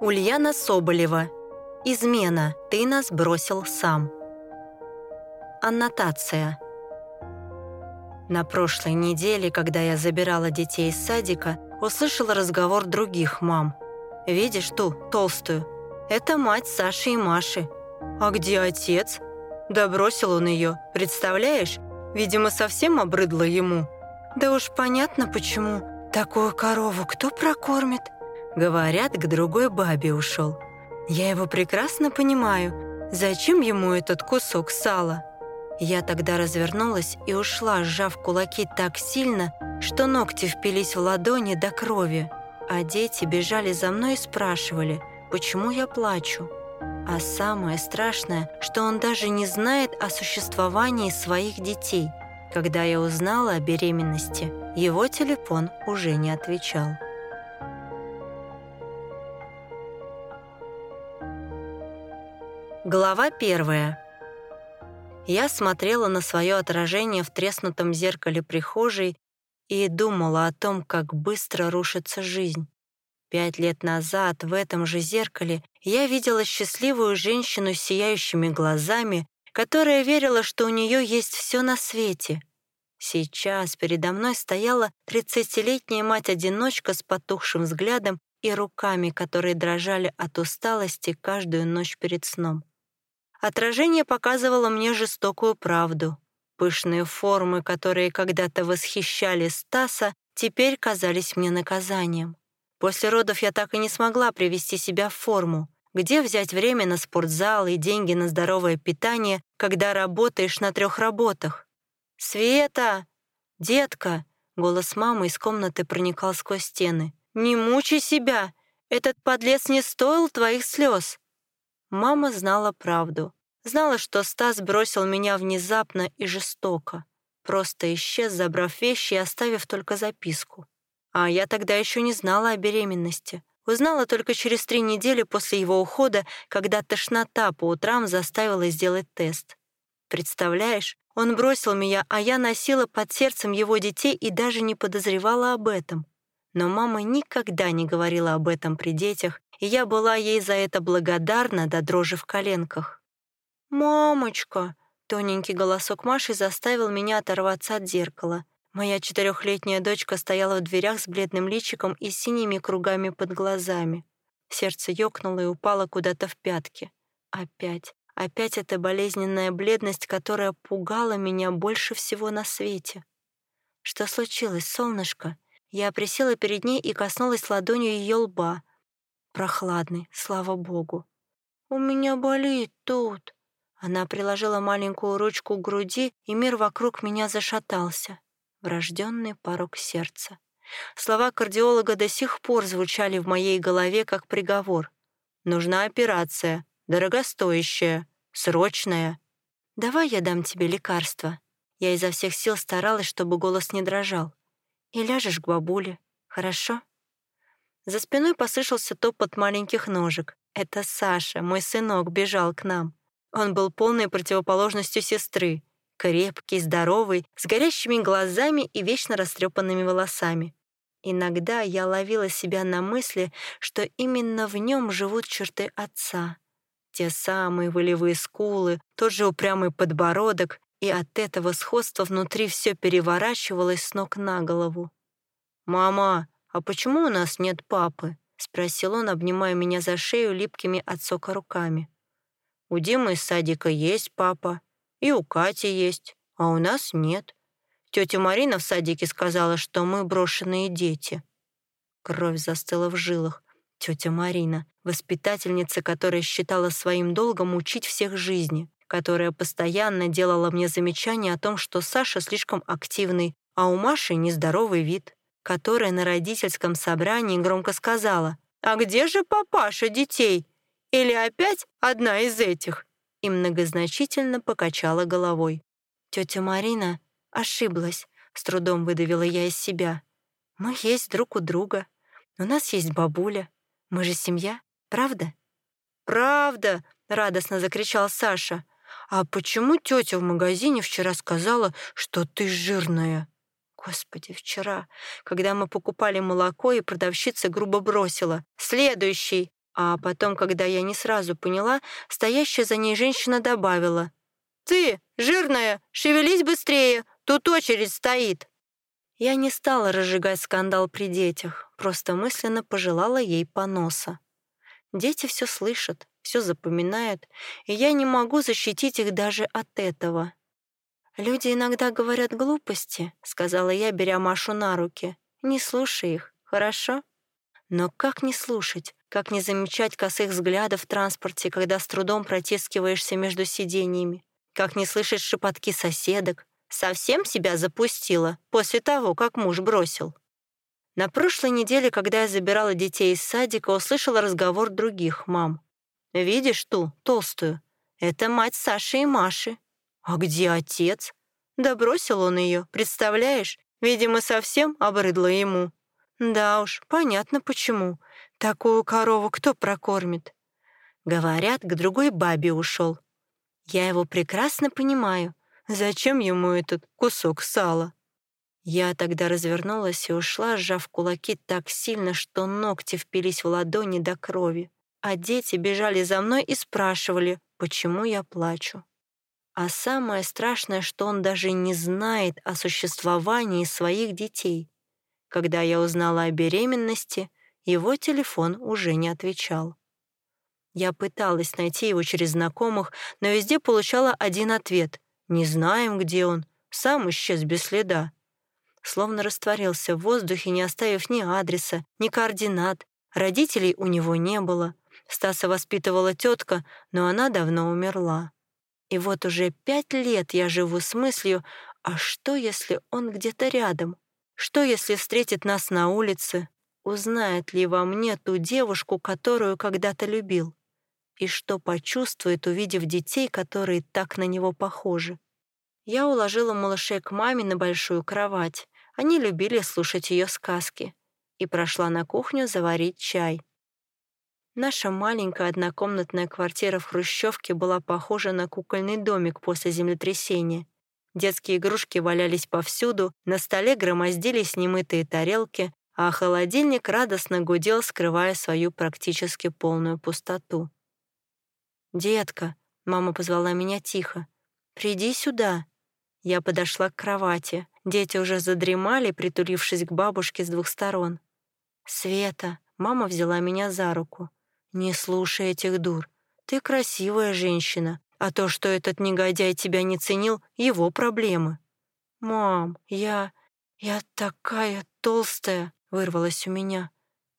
Ульяна Соболева. Измена. Ты нас бросил сам. Аннотация. На прошлой неделе, когда я забирала детей из садика, услышала разговор других мам. «Видишь ту, толстую? Это мать Саши и Маши. А где отец?» Да бросил он ее, представляешь? Видимо, совсем обрыдло ему. Да уж понятно, почему. Такую корову кто прокормит? Говорят, к другой бабе ушел. Я его прекрасно понимаю. Зачем ему этот кусок сала? Я тогда развернулась и ушла, сжав кулаки так сильно, что ногти впились в ладони до крови. А дети бежали за мной и спрашивали, почему я плачу. А самое страшное, что он даже не знает о существовании своих детей. Когда я узнала о беременности, его телефон уже не отвечал. Глава первая. Я смотрела на свое отражение в треснутом зеркале прихожей и думала о том, как быстро рушится жизнь. Пять лет назад в этом же зеркале я видела счастливую женщину с сияющими глазами, которая верила, что у нее есть все на свете. Сейчас передо мной стояла тридцатилетняя мать-одиночка с потухшим взглядом и руками, которые дрожали от усталости каждую ночь перед сном. Отражение показывало мне жестокую правду. Пышные формы, которые когда-то восхищали Стаса, теперь казались мне наказанием. После родов я так и не смогла привести себя в форму. Где взять время на спортзал и деньги на здоровое питание, когда работаешь на трех работах? «Света! Детка!» — голос мамы из комнаты проникал сквозь стены. «Не мучай себя! Этот подлец не стоил твоих слез!» Мама знала правду. Знала, что Стас бросил меня внезапно и жестоко. Просто исчез, забрав вещи и оставив только записку. А я тогда еще не знала о беременности. Узнала только через три недели после его ухода, когда тошнота по утрам заставила сделать тест. Представляешь, он бросил меня, а я носила под сердцем его детей и даже не подозревала об этом. Но мама никогда не говорила об этом при детях, и я была ей за это благодарна до дрожи в коленках. «Мамочка!» — тоненький голосок Маши заставил меня оторваться от зеркала. Моя четырехлетняя дочка стояла в дверях с бледным личиком и синими кругами под глазами. Сердце ёкнуло и упало куда-то в пятки. Опять, опять эта болезненная бледность, которая пугала меня больше всего на свете. «Что случилось, солнышко?» Я присела перед ней и коснулась ладонью ее лба. Прохладный, слава богу. «У меня болит тут». Она приложила маленькую ручку к груди, и мир вокруг меня зашатался. Врожденный порог сердца. Слова кардиолога до сих пор звучали в моей голове как приговор. «Нужна операция, дорогостоящая, срочная. Давай я дам тебе лекарство». Я изо всех сил старалась, чтобы голос не дрожал и ляжешь к бабуле, хорошо?» За спиной послышался топот маленьких ножек. Это Саша, мой сынок, бежал к нам. Он был полной противоположностью сестры. Крепкий, здоровый, с горящими глазами и вечно растрепанными волосами. Иногда я ловила себя на мысли, что именно в нем живут черты отца. Те самые волевые скулы, тот же упрямый подбородок и от этого сходства внутри все переворачивалось с ног на голову. «Мама, а почему у нас нет папы?» — спросил он, обнимая меня за шею липкими от сока руками. «У Димы из садика есть папа, и у Кати есть, а у нас нет. Тетя Марина в садике сказала, что мы брошенные дети». Кровь застыла в жилах. Тетя Марина, воспитательница, которая считала своим долгом учить всех жизни которая постоянно делала мне замечания о том, что Саша слишком активный, а у Маши нездоровый вид, которая на родительском собрании громко сказала «А где же папаша детей? Или опять одна из этих?» и многозначительно покачала головой. Тетя Марина ошиблась, с трудом выдавила я из себя. «Мы есть друг у друга. У нас есть бабуля. Мы же семья, правда?» «Правда!» — радостно закричал Саша. «А почему тетя в магазине вчера сказала, что ты жирная?» Господи, вчера, когда мы покупали молоко, и продавщица грубо бросила. «Следующий!» А потом, когда я не сразу поняла, стоящая за ней женщина добавила. «Ты, жирная, шевелись быстрее, тут очередь стоит». Я не стала разжигать скандал при детях, просто мысленно пожелала ей поноса. Дети все слышат, все запоминают, и я не могу защитить их даже от этого. «Люди иногда говорят глупости», — сказала я, беря Машу на руки. «Не слушай их, хорошо?» Но как не слушать, как не замечать косых взглядов в транспорте, когда с трудом протискиваешься между сиденьями? Как не слышать шепотки соседок? Совсем себя запустила после того, как муж бросил? На прошлой неделе, когда я забирала детей из садика, услышала разговор других мам. «Видишь ту, толстую? Это мать Саши и Маши. А где отец? Да бросил он ее, представляешь? Видимо, совсем обрыдло ему. Да уж, понятно почему. Такую корову кто прокормит? Говорят, к другой бабе ушел. Я его прекрасно понимаю. Зачем ему этот кусок сала? Я тогда развернулась и ушла, сжав кулаки так сильно, что ногти впились в ладони до крови. А дети бежали за мной и спрашивали, почему я плачу. А самое страшное, что он даже не знает о существовании своих детей. Когда я узнала о беременности, его телефон уже не отвечал. Я пыталась найти его через знакомых, но везде получала один ответ. «Не знаем, где он. Сам исчез без следа». Словно растворился в воздухе, не оставив ни адреса, ни координат. Родителей у него не было. Стаса воспитывала тетка, но она давно умерла. И вот уже пять лет я живу с мыслью, а что, если он где-то рядом? Что, если встретит нас на улице? Узнает ли во мне ту девушку, которую когда-то любил? И что почувствует, увидев детей, которые так на него похожи? Я уложила малышей к маме на большую кровать. Они любили слушать ее сказки. И прошла на кухню заварить чай. Наша маленькая однокомнатная квартира в Хрущевке была похожа на кукольный домик после землетрясения. Детские игрушки валялись повсюду, на столе громоздились немытые тарелки, а холодильник радостно гудел, скрывая свою практически полную пустоту. «Детка», — мама позвала меня тихо, — «приди сюда». Я подошла к кровати. Дети уже задремали, притулившись к бабушке с двух сторон. «Света», — мама взяла меня за руку. «Не слушай этих дур. Ты красивая женщина, а то, что этот негодяй тебя не ценил, — его проблемы». «Мам, я... я такая толстая», — вырвалась у меня.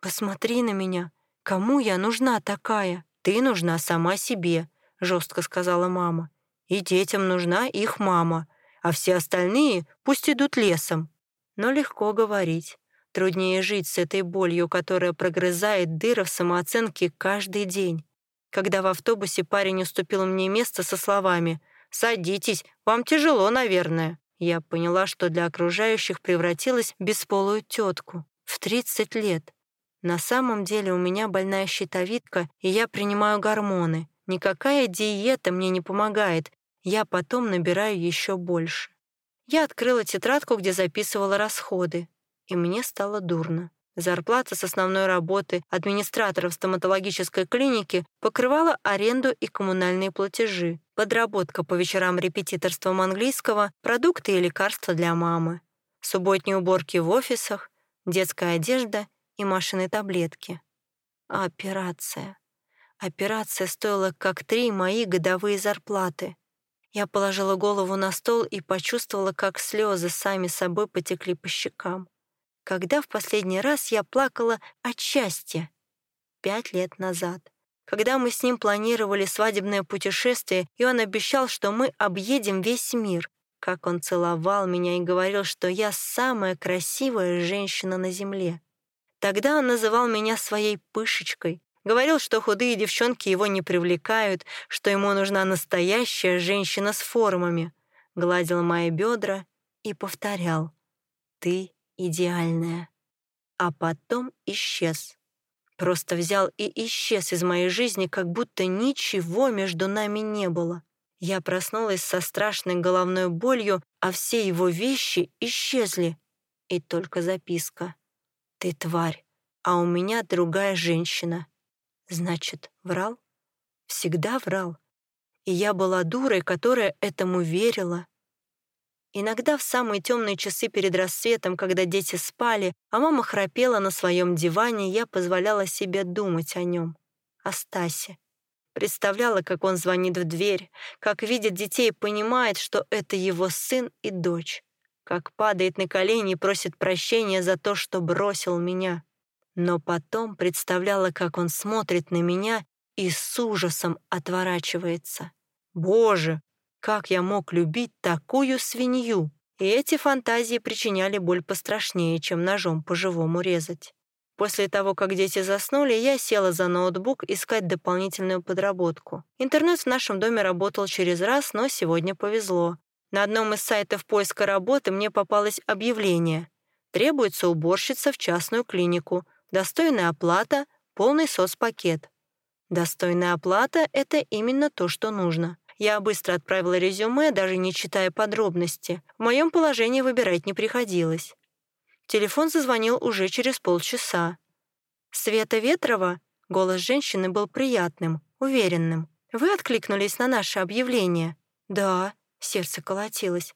«Посмотри на меня. Кому я нужна такая?» «Ты нужна сама себе», — жестко сказала мама. «И детям нужна их мама, а все остальные пусть идут лесом». Но легко говорить. Труднее жить с этой болью, которая прогрызает дыры в самооценке каждый день. Когда в автобусе парень уступил мне место со словами «Садитесь, вам тяжело, наверное», я поняла, что для окружающих превратилась в бесполую тетку в 30 лет. На самом деле у меня больная щитовидка, и я принимаю гормоны. Никакая диета мне не помогает, я потом набираю еще больше. Я открыла тетрадку, где записывала расходы и мне стало дурно. Зарплата с основной работы администратора в стоматологической клинике покрывала аренду и коммунальные платежи, подработка по вечерам репетиторством английского, продукты и лекарства для мамы, субботние уборки в офисах, детская одежда и машины таблетки. А операция. Операция стоила как три мои годовые зарплаты. Я положила голову на стол и почувствовала, как слезы сами собой потекли по щекам когда в последний раз я плакала от счастья. Пять лет назад. Когда мы с ним планировали свадебное путешествие, и он обещал, что мы объедем весь мир. Как он целовал меня и говорил, что я самая красивая женщина на земле. Тогда он называл меня своей пышечкой, говорил, что худые девчонки его не привлекают, что ему нужна настоящая женщина с формами, гладил мои бедра и повторял «Ты идеальная. А потом исчез. Просто взял и исчез из моей жизни, как будто ничего между нами не было. Я проснулась со страшной головной болью, а все его вещи исчезли. И только записка. «Ты тварь, а у меня другая женщина. Значит, врал? Всегда врал. И я была дурой, которая этому верила. Иногда в самые темные часы перед рассветом, когда дети спали, а мама храпела на своем диване, я позволяла себе думать о нем, о Стасе. Представляла, как он звонит в дверь, как видит детей и понимает, что это его сын и дочь, как падает на колени и просит прощения за то, что бросил меня. Но потом представляла, как он смотрит на меня и с ужасом отворачивается. Боже, как я мог любить такую свинью? И эти фантазии причиняли боль пострашнее, чем ножом по-живому резать. После того, как дети заснули, я села за ноутбук искать дополнительную подработку. Интернет в нашем доме работал через раз, но сегодня повезло. На одном из сайтов поиска работы мне попалось объявление. Требуется уборщица в частную клинику. Достойная оплата, полный соцпакет. Достойная оплата — это именно то, что нужно. Я быстро отправила резюме, даже не читая подробности. В моем положении выбирать не приходилось. Телефон зазвонил уже через полчаса. «Света Ветрова?» Голос женщины был приятным, уверенным. «Вы откликнулись на наше объявление?» «Да», — сердце колотилось.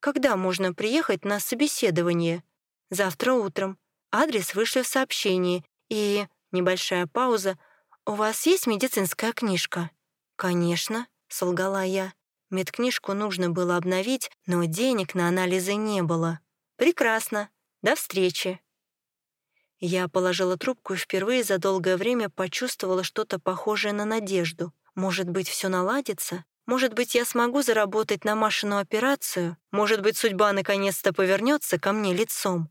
«Когда можно приехать на собеседование?» «Завтра утром. Адрес вышли в сообщении. И...» Небольшая пауза. «У вас есть медицинская книжка?» «Конечно», — солгала я. Медкнижку нужно было обновить, но денег на анализы не было. «Прекрасно. До встречи!» Я положила трубку и впервые за долгое время почувствовала что-то похожее на надежду. Может быть, все наладится? Может быть, я смогу заработать на Машину операцию? Может быть, судьба наконец-то повернется ко мне лицом?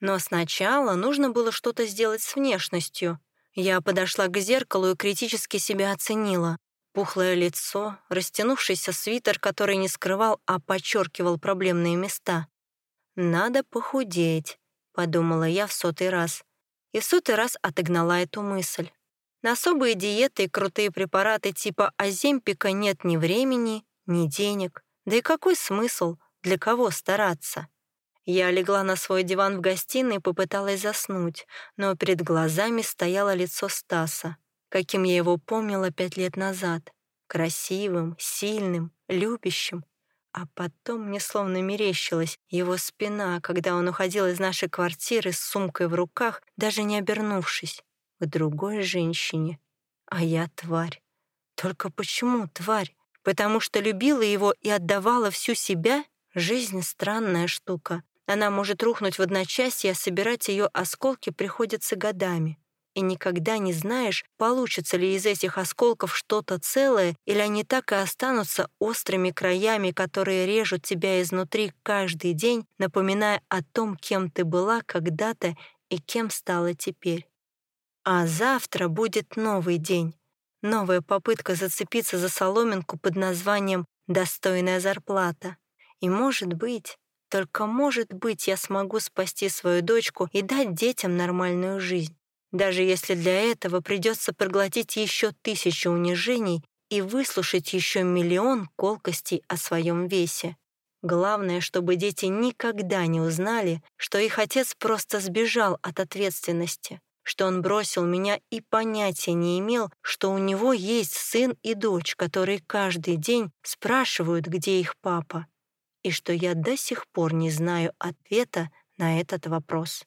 Но сначала нужно было что-то сделать с внешностью. Я подошла к зеркалу и критически себя оценила. Пухлое лицо, растянувшийся свитер, который не скрывал, а подчеркивал проблемные места. «Надо похудеть», — подумала я в сотый раз. И в сотый раз отогнала эту мысль. На особые диеты и крутые препараты типа Аземпика нет ни времени, ни денег. Да и какой смысл? Для кого стараться? Я легла на свой диван в гостиной и попыталась заснуть, но перед глазами стояло лицо Стаса, каким я его помнила пять лет назад. Красивым, сильным, любящим, а потом мне словно мерещилась его спина, когда он уходил из нашей квартиры с сумкой в руках, даже не обернувшись, к другой женщине. А я тварь. Только почему тварь? Потому что любила его и отдавала всю себя? Жизнь — странная штука. Она может рухнуть в одночасье, а собирать ее осколки приходится годами и никогда не знаешь, получится ли из этих осколков что-то целое, или они так и останутся острыми краями, которые режут тебя изнутри каждый день, напоминая о том, кем ты была когда-то и кем стала теперь. А завтра будет новый день, новая попытка зацепиться за соломинку под названием «достойная зарплата». И, может быть, только может быть, я смогу спасти свою дочку и дать детям нормальную жизнь даже если для этого придется проглотить еще тысячу унижений и выслушать еще миллион колкостей о своем весе. Главное, чтобы дети никогда не узнали, что их отец просто сбежал от ответственности, что он бросил меня и понятия не имел, что у него есть сын и дочь, которые каждый день спрашивают, где их папа, и что я до сих пор не знаю ответа на этот вопрос.